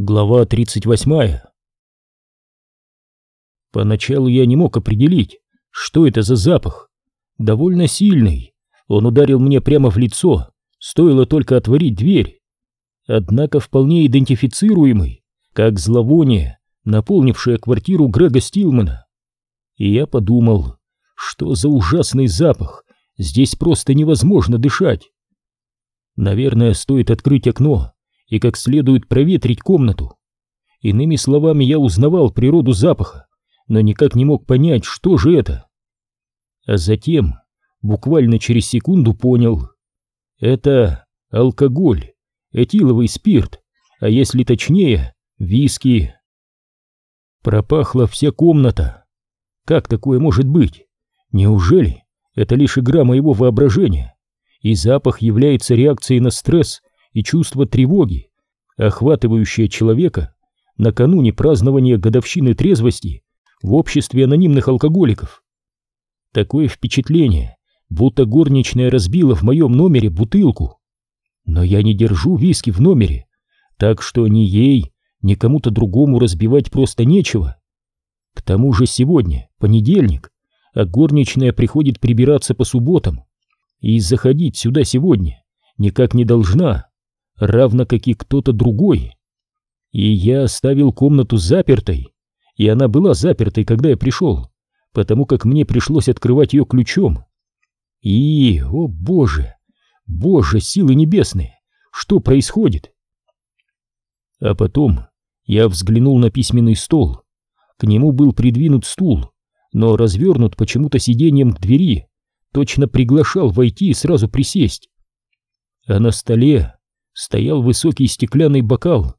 Глава 38 Поначалу я не мог определить, что это за запах. Довольно сильный. Он ударил мне прямо в лицо, стоило только отворить дверь. Однако вполне идентифицируемый, как зловоние, наполнившее квартиру Грега Стилмана. И я подумал, что за ужасный запах, здесь просто невозможно дышать. Наверное, стоит открыть окно и как следует проветрить комнату. Иными словами, я узнавал природу запаха, но никак не мог понять, что же это. А затем, буквально через секунду понял. Это алкоголь, этиловый спирт, а если точнее, виски. Пропахла вся комната. Как такое может быть? Неужели это лишь игра моего воображения? И запах является реакцией на стресс и чувство тревоги, охватывающее человека накануне празднования годовщины трезвости в обществе анонимных алкоголиков. Такое впечатление, будто горничная разбила в моем номере бутылку. Но я не держу виски в номере, так что ни ей, ни кому-то другому разбивать просто нечего. К тому же сегодня, понедельник, а горничная приходит прибираться по субботам, и заходить сюда сегодня никак не должна равно как и кто-то другой. И я оставил комнату запертой, и она была запертой, когда я пришел, потому как мне пришлось открывать ее ключом. И, о боже, боже, силы небесные, что происходит? А потом я взглянул на письменный стол. К нему был придвинут стул, но развернут почему-то сиденьем к двери, точно приглашал войти и сразу присесть. А на столе стоял высокий стеклянный бокал.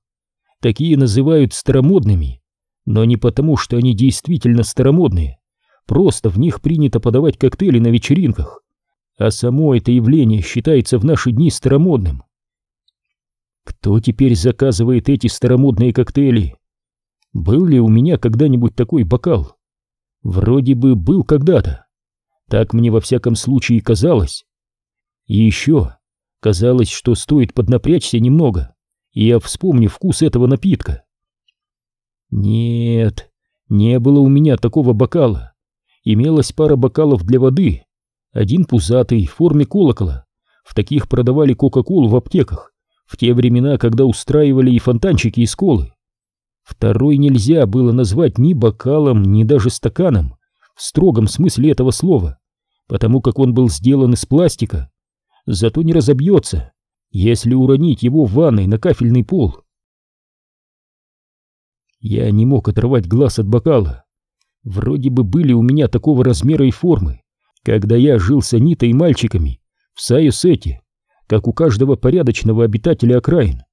Такие называют старомодными, но не потому, что они действительно старомодные. Просто в них принято подавать коктейли на вечеринках, а само это явление считается в наши дни старомодным. Кто теперь заказывает эти старомодные коктейли? Был ли у меня когда-нибудь такой бокал? Вроде бы был когда-то. Так мне во всяком случае казалось. И еще Казалось, что стоит поднапрячься немного, и я вспомню вкус этого напитка. Нет, не было у меня такого бокала. Имелась пара бокалов для воды, один пузатый, в форме колокола. В таких продавали Кока-Колу в аптеках, в те времена, когда устраивали и фонтанчики из колы. Второй нельзя было назвать ни бокалом, ни даже стаканом, в строгом смысле этого слова, потому как он был сделан из пластика зато не разобьется, если уронить его в ванной на кафельный пол. Я не мог оторвать глаз от бокала. Вроде бы были у меня такого размера и формы, когда я жил с Анитой и мальчиками в Сайосете, как у каждого порядочного обитателя окраин.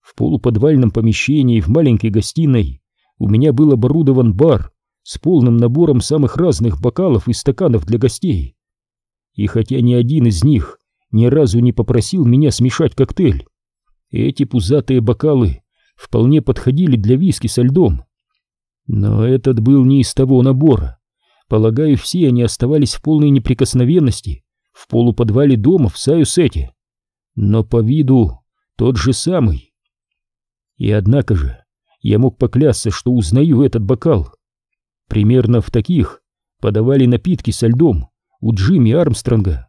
В полуподвальном помещении в маленькой гостиной у меня был оборудован бар с полным набором самых разных бокалов и стаканов для гостей. И хотя ни один из них ни разу не попросил меня смешать коктейль. Эти пузатые бокалы вполне подходили для виски со льдом. Но этот был не из того набора. Полагаю, все они оставались в полной неприкосновенности в полуподвале дома в Саюсете. Но по виду тот же самый. И однако же я мог поклясться, что узнаю этот бокал. Примерно в таких подавали напитки со льдом у Джимми Армстронга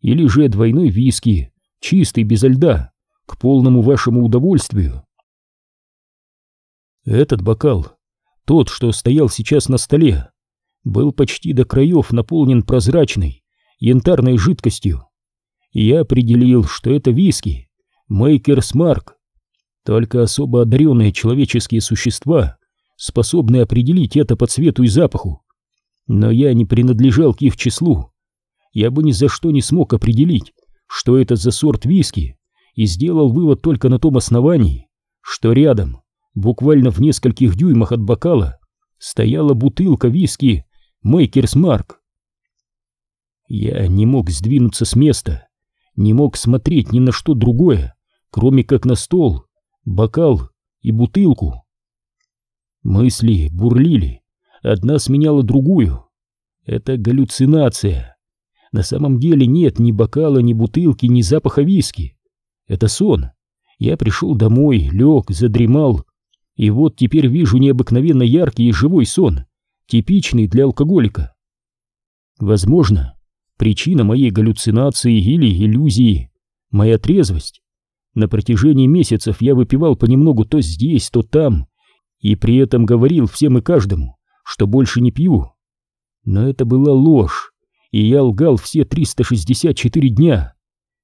или же двойной виски, чистый, без льда, к полному вашему удовольствию. Этот бокал, тот, что стоял сейчас на столе, был почти до краев наполнен прозрачной, янтарной жидкостью. Я определил, что это виски, Мейкерс Марк. Только особо одаренные человеческие существа способны определить это по цвету и запаху. Но я не принадлежал к их числу я бы ни за что не смог определить, что это за сорт виски, и сделал вывод только на том основании, что рядом, буквально в нескольких дюймах от бокала, стояла бутылка виски Мейкерс Марк. Я не мог сдвинуться с места, не мог смотреть ни на что другое, кроме как на стол, бокал и бутылку. Мысли бурлили, одна сменяла другую. Это галлюцинация. На самом деле нет ни бокала, ни бутылки, ни запаха виски. Это сон. Я пришел домой, лег, задремал И вот теперь вижу необыкновенно яркий и живой сон, типичный для алкоголика. Возможно, причина моей галлюцинации или иллюзии — моя трезвость. На протяжении месяцев я выпивал понемногу то здесь, то там, и при этом говорил всем и каждому, что больше не пью. Но это была ложь, и я лгал все 364 дня.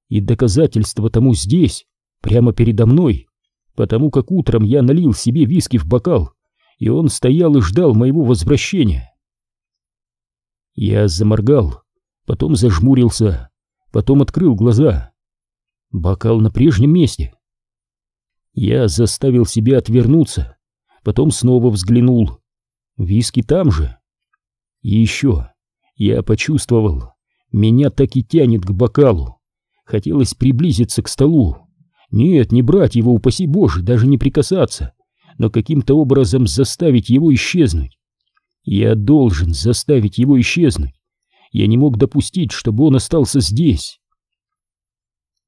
И доказательство тому здесь, прямо передо мной, потому как утром я налил себе виски в бокал, и он стоял и ждал моего возвращения. Я заморгал, потом зажмурился, потом открыл глаза. Бокал на прежнем месте. Я заставил себя отвернуться, потом снова взглянул. Виски там же. И еще я почувствовал, меня так и тянет к бокалу. Хотелось приблизиться к столу. Нет, не брать его, упаси Боже, даже не прикасаться, но каким-то образом заставить его исчезнуть. Я должен заставить его исчезнуть. Я не мог допустить, чтобы он остался здесь.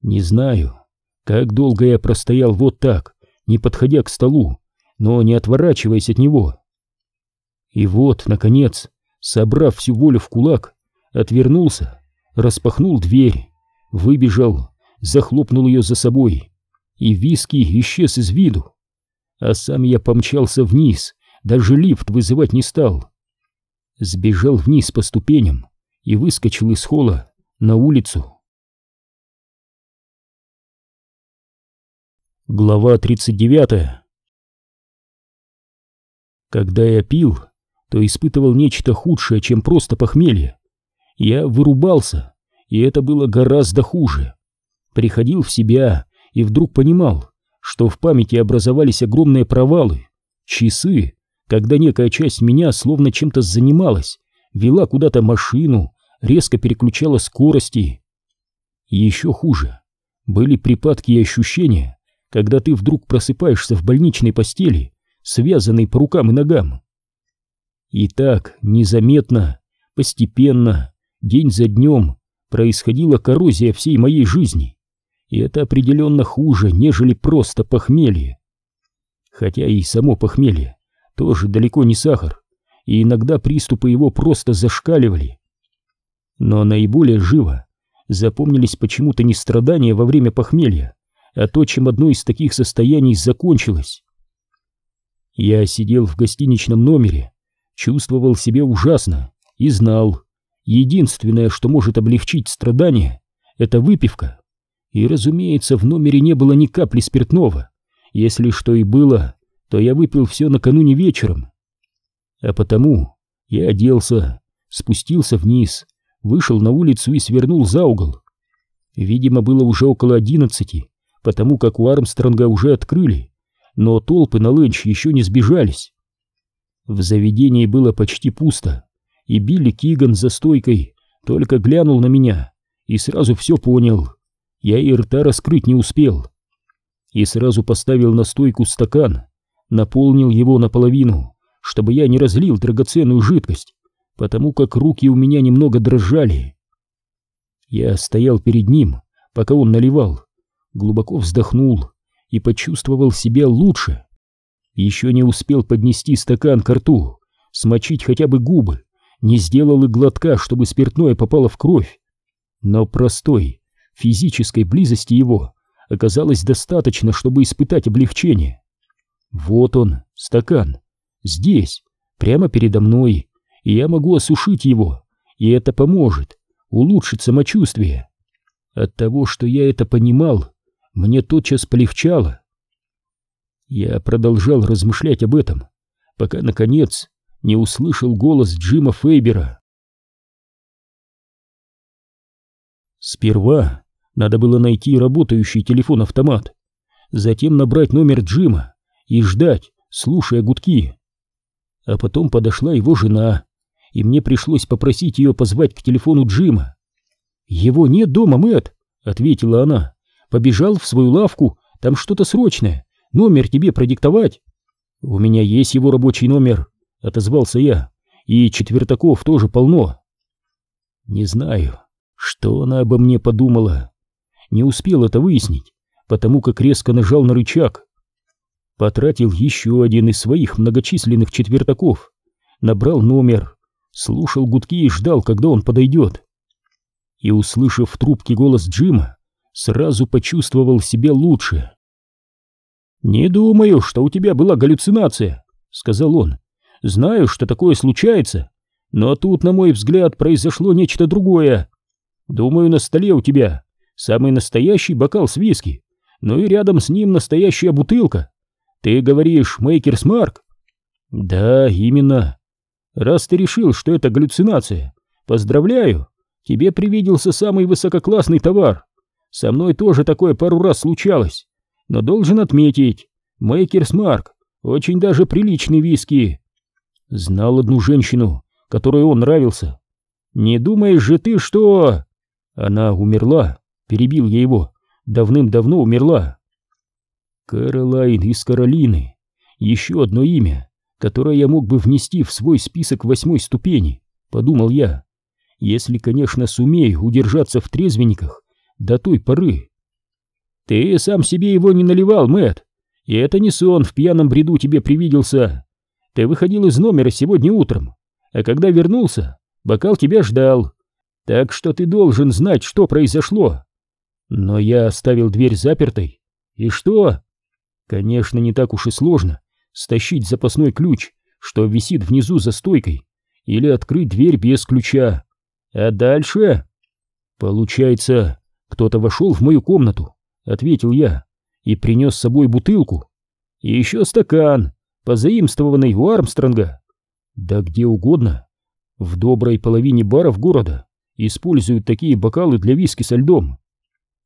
Не знаю, как долго я простоял вот так, не подходя к столу, но не отворачиваясь от него. И вот, наконец, собрав всю волю в кулак, отвернулся, распахнул дверь, выбежал, захлопнул ее за собой, и виски исчез из виду. А сам я помчался вниз, даже лифт вызывать не стал. Сбежал вниз по ступеням и выскочил из холла на улицу. Глава 39 Когда я пил, то испытывал нечто худшее, чем просто похмелье. Я вырубался, и это было гораздо хуже. Приходил в себя и вдруг понимал, что в памяти образовались огромные провалы, часы, когда некая часть меня словно чем-то занималась, вела куда-то машину, резко переключала скорости. Еще хуже, были припадки и ощущения, когда ты вдруг просыпаешься в больничной постели, связанной по рукам и ногам. И так, незаметно, постепенно, день за днем, происходила коррозия всей моей жизни. И это определенно хуже, нежели просто похмелье. Хотя и само похмелье тоже далеко не сахар, и иногда приступы его просто зашкаливали. Но наиболее живо запомнились почему-то не страдания во время похмелья, а то, чем одно из таких состояний закончилось. Я сидел в гостиничном номере, чувствовал себя ужасно и знал, единственное, что может облегчить страдания, это выпивка. И, разумеется, в номере не было ни капли спиртного. Если что и было, то я выпил все накануне вечером. А потому я оделся, спустился вниз, вышел на улицу и свернул за угол. Видимо, было уже около одиннадцати, потому как у Армстронга уже открыли, но толпы на ленч еще не сбежались. В заведении было почти пусто, и Билли Киган за стойкой только глянул на меня и сразу все понял. Я и рта раскрыть не успел. И сразу поставил на стойку стакан, наполнил его наполовину, чтобы я не разлил драгоценную жидкость, потому как руки у меня немного дрожали. Я стоял перед ним, пока он наливал, глубоко вздохнул и почувствовал себя лучше. Еще не успел поднести стакан к рту, смочить хотя бы губы, не сделал и глотка, чтобы спиртное попало в кровь. Но простой, физической близости его оказалось достаточно, чтобы испытать облегчение. Вот он, стакан, здесь, прямо передо мной, и я могу осушить его, и это поможет, улучшит самочувствие. От того, что я это понимал, мне тотчас полегчало. Я продолжал размышлять об этом, пока, наконец, не услышал голос Джима Фейбера. Сперва надо было найти работающий телефон-автомат, затем набрать номер Джима и ждать, слушая гудки. А потом подошла его жена, и мне пришлось попросить ее позвать к телефону Джима. «Его нет дома, Мэтт», — ответила она. «Побежал в свою лавку, там что-то срочное. Номер тебе продиктовать?» «У меня есть его рабочий номер», — отозвался я. «И четвертаков тоже полно». Не знаю, что она обо мне подумала. Не успел это выяснить, потому как резко нажал на рычаг. Потратил еще один из своих многочисленных четвертаков. Набрал номер, слушал гудки и ждал, когда он подойдет. И, услышав в трубке голос Джима, сразу почувствовал себя лучше. «Не думаю, что у тебя была галлюцинация», — сказал он. «Знаю, что такое случается, но тут, на мой взгляд, произошло нечто другое. Думаю, на столе у тебя самый настоящий бокал с виски, ну и рядом с ним настоящая бутылка. Ты говоришь, Мейкерс Марк? Да, именно. Раз ты решил, что это галлюцинация, поздравляю, тебе привиделся самый высококлассный товар. Со мной тоже такое пару раз случалось, но должен отметить, Мейкерс Марк очень даже приличный виски. Знал одну женщину, которой он нравился. Не думаешь же ты, что... Она умерла, перебил я его, давным-давно умерла. Каролайн из Каролины. Еще одно имя, которое я мог бы внести в свой список восьмой ступени, подумал я. Если, конечно, сумею удержаться в трезвенниках до той поры. Ты сам себе его не наливал, Мэт, и это не сон в пьяном бреду тебе привиделся. Ты выходил из номера сегодня утром, а когда вернулся, бокал тебя ждал. Так что ты должен знать, что произошло. Но я оставил дверь запертой. И что? Конечно, не так уж и сложно стащить запасной ключ, что висит внизу за стойкой, или открыть дверь без ключа. А дальше? Получается, кто-то вошел в мою комнату, ответил я, и принес с собой бутылку. И еще стакан, позаимствованный у Армстронга. Да где угодно. В доброй половине баров города используют такие бокалы для виски со льдом.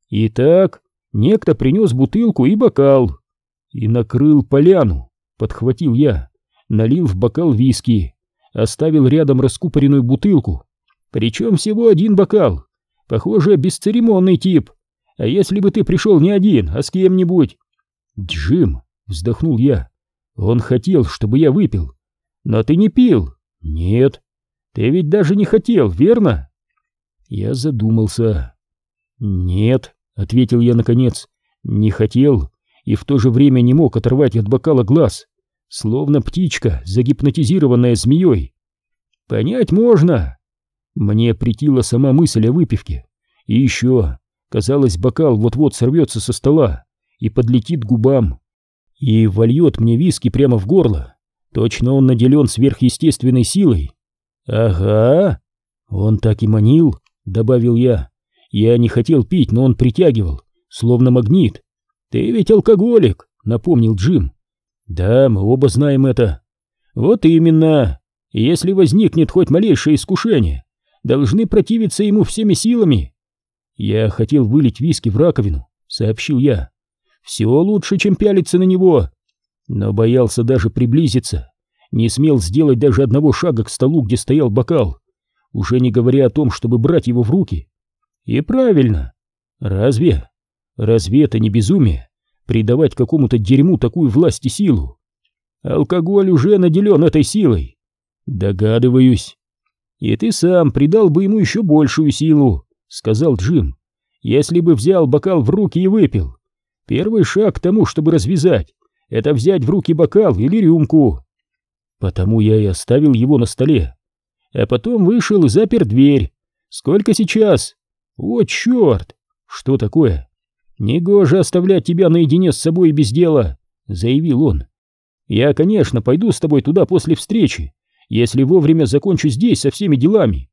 Итак, некто принес бутылку и бокал. И накрыл поляну, подхватил я, налил в бокал виски, оставил рядом раскупоренную бутылку. Причем всего один бокал. Похоже, бесцеремонный тип. А если бы ты пришел не один, а с кем-нибудь? Джим, вздохнул я. Он хотел, чтобы я выпил. Но ты не пил? Нет. Ты ведь даже не хотел, верно? Я задумался. Нет, ответил я наконец. Не хотел и в то же время не мог оторвать от бокала глаз, словно птичка, загипнотизированная змеей. Понять можно. Мне притила сама мысль о выпивке. И еще, казалось, бокал вот-вот сорвется со стола и подлетит к губам, и вольет мне виски прямо в горло. Точно он наделен сверхъестественной силой. Ага, он так и манил, добавил я. Я не хотел пить, но он притягивал, словно магнит. Ты ведь алкоголик, напомнил Джим. Да, мы оба знаем это. Вот именно. Если возникнет хоть малейшее искушение, должны противиться ему всеми силами. Я хотел вылить виски в раковину, сообщил я. Все лучше, чем пялиться на него но боялся даже приблизиться, не смел сделать даже одного шага к столу, где стоял бокал, уже не говоря о том, чтобы брать его в руки. И правильно. Разве? Разве это не безумие? Придавать какому-то дерьму такую власть и силу? Алкоголь уже наделен этой силой. Догадываюсь. И ты сам придал бы ему еще большую силу, сказал Джим, если бы взял бокал в руки и выпил. Первый шаг к тому, чтобы развязать, это взять в руки бокал или рюмку. Потому я и оставил его на столе. А потом вышел и запер дверь. Сколько сейчас? О, черт! Что такое? Негоже оставлять тебя наедине с собой без дела, заявил он. Я, конечно, пойду с тобой туда после встречи, если вовремя закончу здесь со всеми делами.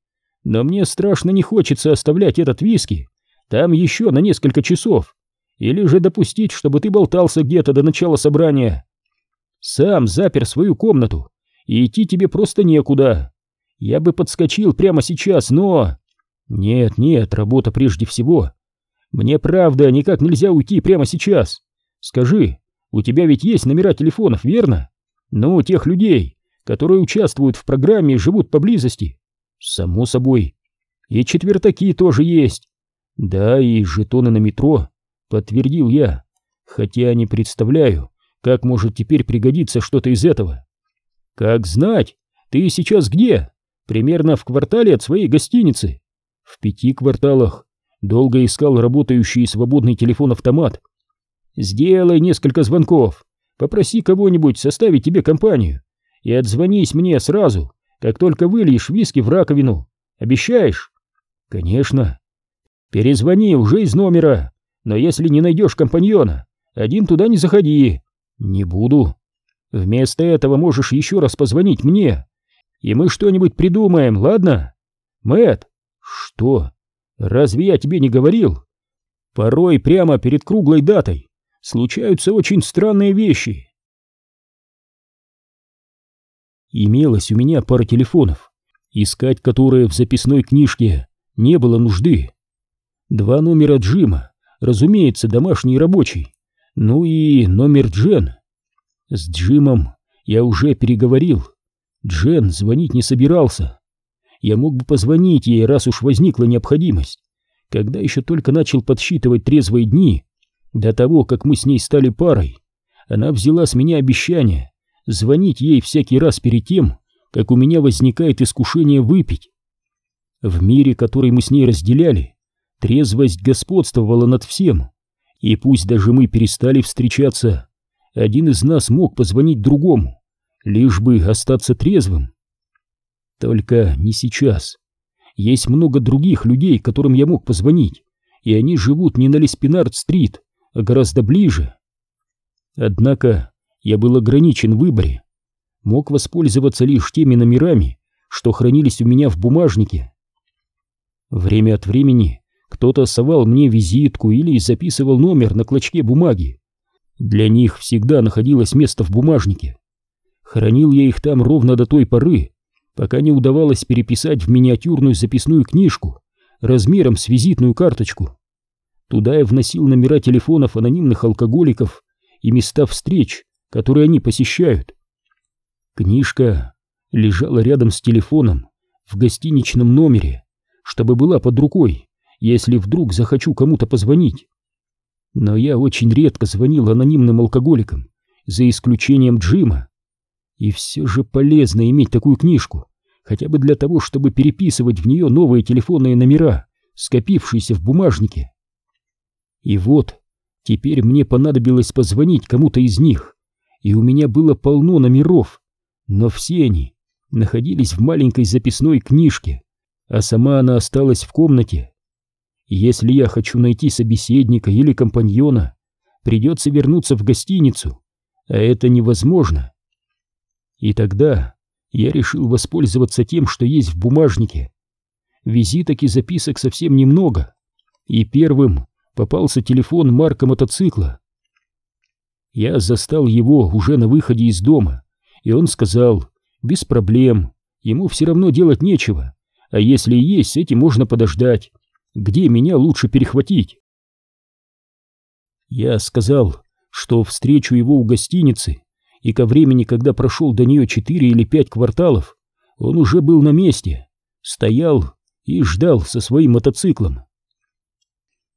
Но мне страшно не хочется оставлять этот виски там еще на несколько часов. Или же допустить, чтобы ты болтался где-то до начала собрания. Сам запер свою комнату, и идти тебе просто некуда. Я бы подскочил прямо сейчас, но... Нет, нет, работа прежде всего. Мне правда никак нельзя уйти прямо сейчас. Скажи, у тебя ведь есть номера телефонов, верно? Ну, тех людей, которые участвуют в программе и живут поблизости. Само собой. И четвертаки тоже есть. Да, и жетоны на метро. Подтвердил я, хотя не представляю, как может теперь пригодиться что-то из этого. Как знать, ты сейчас где? Примерно в квартале от своей гостиницы. В пяти кварталах. Долго искал работающий свободный телефон-автомат. Сделай несколько звонков. попроси кого-нибудь составить тебе компанию и отзвонись мне сразу, как только выльешь виски в раковину. Обещаешь? Конечно. Перезвони уже из номера, но если не найдешь компаньона, один туда не заходи. Не буду. Вместо этого можешь еще раз позвонить мне, и мы что-нибудь придумаем, ладно? Мэт, что? Разве я тебе не говорил? Порой прямо перед круглой датой случаются очень странные вещи. Имелось у меня пара телефонов, искать которые в записной книжке не было нужды. Два номера Джима, разумеется, домашний и рабочий, ну и номер Джен. С Джимом я уже переговорил. Джен звонить не собирался. Я мог бы позвонить ей, раз уж возникла необходимость. Когда еще только начал подсчитывать трезвые дни, до того, как мы с ней стали парой, она взяла с меня обещание звонить ей всякий раз перед тем, как у меня возникает искушение выпить. В мире, который мы с ней разделяли, трезвость господствовала над всем, и пусть даже мы перестали встречаться, один из нас мог позвонить другому, лишь бы остаться трезвым. Только не сейчас. Есть много других людей, которым я мог позвонить, и они живут не на Леспинард-стрит, а гораздо ближе. Однако я был ограничен в выборе. Мог воспользоваться лишь теми номерами, что хранились у меня в бумажнике. Время от времени кто-то совал мне визитку или записывал номер на клочке бумаги. Для них всегда находилось место в бумажнике. Хранил я их там ровно до той поры, пока не удавалось переписать в миниатюрную записную книжку размером с визитную карточку. Туда я вносил номера телефонов анонимных алкоголиков и места встреч, которые они посещают. Книжка лежала рядом с телефоном в гостиничном номере, чтобы была под рукой, если вдруг захочу кому-то позвонить. Но я очень редко звонил анонимным алкоголикам, за исключением Джима. И все же полезно иметь такую книжку, хотя бы для того, чтобы переписывать в нее новые телефонные номера, скопившиеся в бумажнике. И вот, теперь мне понадобилось позвонить кому-то из них, и у меня было полно номеров, но все они находились в маленькой записной книжке, а сама она осталась в комнате. Если я хочу найти собеседника или компаньона, придется вернуться в гостиницу, а это невозможно. И тогда я решил воспользоваться тем, что есть в бумажнике. Визиток и записок совсем немного, и первым попался телефон марка мотоцикла. Я застал его уже на выходе из дома, и он сказал, без проблем, ему все равно делать нечего, а если и есть, с этим можно подождать, где меня лучше перехватить. Я сказал, что встречу его у гостиницы, и ко времени, когда прошел до нее четыре или пять кварталов, он уже был на месте, стоял и ждал со своим мотоциклом.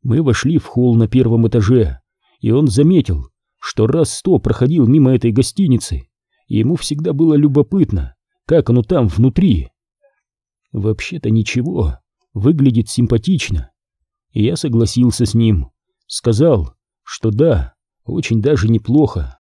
Мы вошли в холл на первом этаже, и он заметил, что раз сто проходил мимо этой гостиницы, и ему всегда было любопытно, как оно там внутри. Вообще-то ничего, выглядит симпатично. И я согласился с ним, сказал, что да, очень даже неплохо.